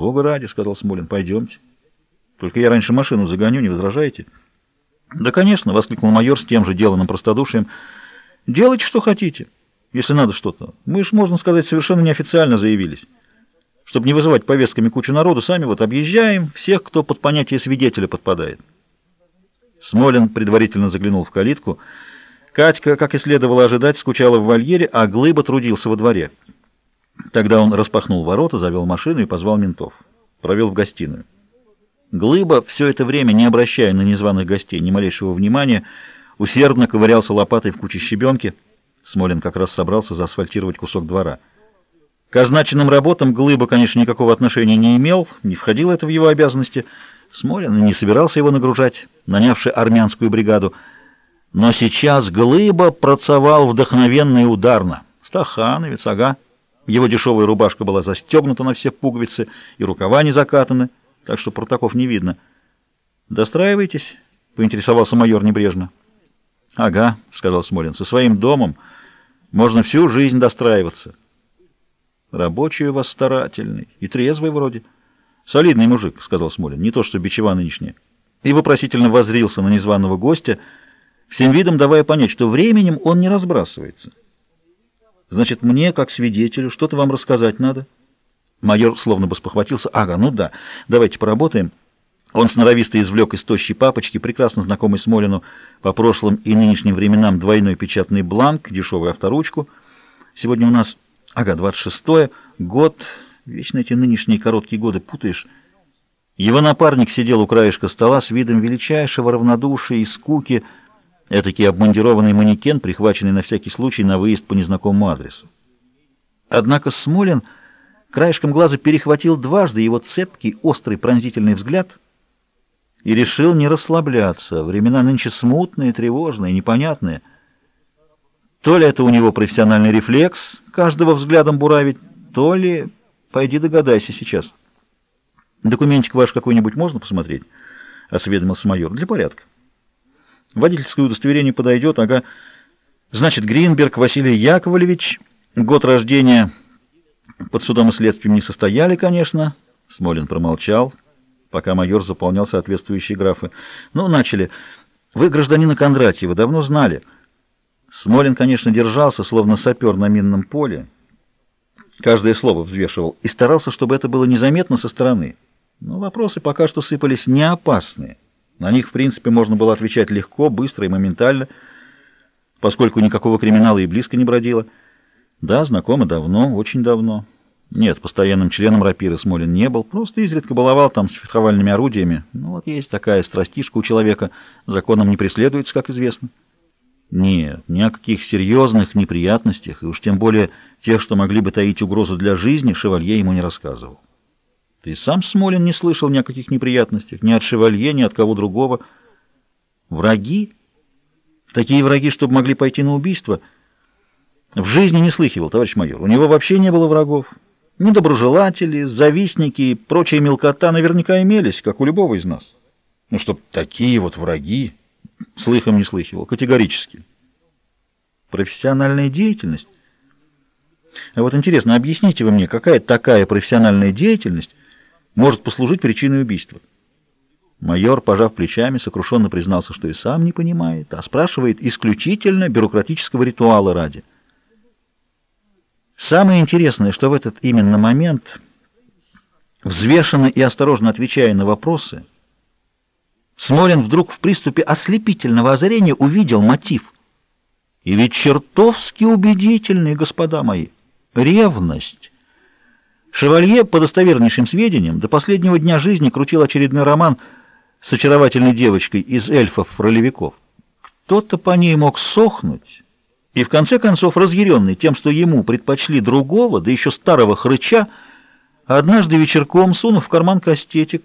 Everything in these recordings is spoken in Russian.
Бога ради, — сказал Смолин, — пойдемте. Только я раньше машину загоню, не возражаете? Да, конечно, — воскликнул майор с тем же деланным простодушием. Делайте, что хотите, если надо что-то. Мы ж, можно сказать, совершенно неофициально заявились. Чтобы не вызывать повестками кучу народу, сами вот объезжаем всех, кто под понятие свидетеля подпадает. Смолин предварительно заглянул в калитку. Катька, как и следовало ожидать, скучала в вольере, а Глыба трудился во дворе. Тогда он распахнул ворота, завел машину и позвал ментов. Провел в гостиную. Глыба, все это время, не обращая на незваных гостей ни малейшего внимания, усердно ковырялся лопатой в куче щебенки. Смолин как раз собрался заасфальтировать кусок двора. К означенным работам Глыба, конечно, никакого отношения не имел, не входило это в его обязанности. Смолин не собирался его нагружать, нанявший армянскую бригаду. Но сейчас Глыба процевал вдохновенно и ударно. Стахановец, ага. Его дешевая рубашка была застегнута на все пуговицы, и рукава не закатаны, так что протоков не видно. «Достраивайтесь?» — поинтересовался майор небрежно. «Ага», — сказал Смолин, — «со своим домом можно всю жизнь достраиваться». «Рабочий у вас старательный и трезвый вроде». «Солидный мужик», — сказал Смолин, — «не то что бичева нынешняя». И вопросительно возрился на незваного гостя, всем видом давая понять, что временем он не разбрасывается. Значит, мне, как свидетелю, что-то вам рассказать надо? Майор словно бы спохватился. Ага, ну да, давайте поработаем. Он сноровисто извлек из тощей папочки, прекрасно знакомый Смолину по прошлым и нынешним временам, двойной печатный бланк, дешевую авторучку. Сегодня у нас, ага, 26-е, год, вечно эти нынешние короткие годы путаешь. Его напарник сидел у краешка стола с видом величайшего равнодушия и скуки, Этакий обмундированный манекен, прихваченный на всякий случай на выезд по незнакомому адресу. Однако Смолин краешком глаза перехватил дважды его цепкий, острый, пронзительный взгляд и решил не расслабляться. Времена нынче смутные, тревожные, непонятные. То ли это у него профессиональный рефлекс, каждого взглядом буравить, то ли... Пойди догадайся сейчас. Документик ваш какой-нибудь можно посмотреть? — осведомился майор. — Для порядка. Водительское удостоверение подойдет, ага. Значит, Гринберг Василий Яковлевич, год рождения под судом и следствием не состояли, конечно. Смолин промолчал, пока майор заполнял соответствующие графы. Ну, начали. Вы гражданина Кондратьева давно знали. Смолин, конечно, держался, словно сапер на минном поле. Каждое слово взвешивал и старался, чтобы это было незаметно со стороны. Но вопросы пока что сыпались не опасные. На них, в принципе, можно было отвечать легко, быстро и моментально, поскольку никакого криминала и близко не бродило. Да, знакомы давно, очень давно. Нет, постоянным членом рапиры Смолин не был, просто изредка баловал там с фехтовальными орудиями. Ну вот есть такая страстишка у человека, законом не преследуется, как известно. Нет, ни о каких серьезных неприятностях, и уж тем более тех, что могли бы таить угрозу для жизни, шевалье ему не рассказывал. Ты сам, Смолин, не слышал ни о каких неприятностях, ни от шевалье, ни от кого другого. Враги? Такие враги, чтобы могли пойти на убийство? В жизни не слыхивал, товарищ майор. У него вообще не было врагов. Недоброжелатели, завистники и прочая мелкота наверняка имелись, как у любого из нас. Ну, чтоб такие вот враги, слыхом не слыхивал, категорически. Профессиональная деятельность? А вот интересно, объясните вы мне, какая такая профессиональная деятельность может послужить причиной убийства. Майор, пожав плечами, сокрушенно признался, что и сам не понимает, а спрашивает исключительно бюрократического ритуала ради. Самое интересное, что в этот именно момент, взвешенно и осторожно отвечая на вопросы, Смолин вдруг в приступе ослепительного озарения увидел мотив. И ведь чертовски убедительный, господа мои, ревность. Шевалье, по достовернейшим сведениям, до последнего дня жизни крутил очередной роман с очаровательной девочкой из эльфов-ролевиков. Кто-то по ней мог сохнуть, и в конце концов, разъяренный тем, что ему предпочли другого, да еще старого хрыча, однажды вечерком, сунув в карман кастетик,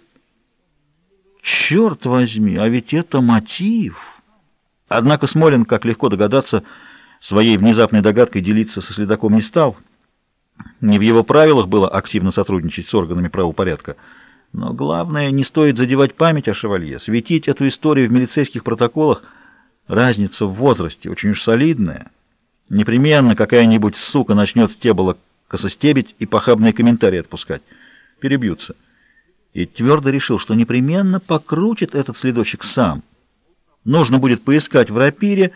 Черт возьми, а ведь это мотив! Однако Смолин, как легко догадаться, своей внезапной догадкой делиться со следаком не стал — не в его правилах было активно сотрудничать с органами правопорядка. Но главное, не стоит задевать память о шевалье, светить эту историю в милицейских протоколах. Разница в возрасте очень уж солидная. Непременно какая-нибудь сука начнет с тебола косостебить и похабные комментарии отпускать. перебьются. И твердо решил, что непременно покрутит этот следочек сам. Нужно будет поискать в рапире,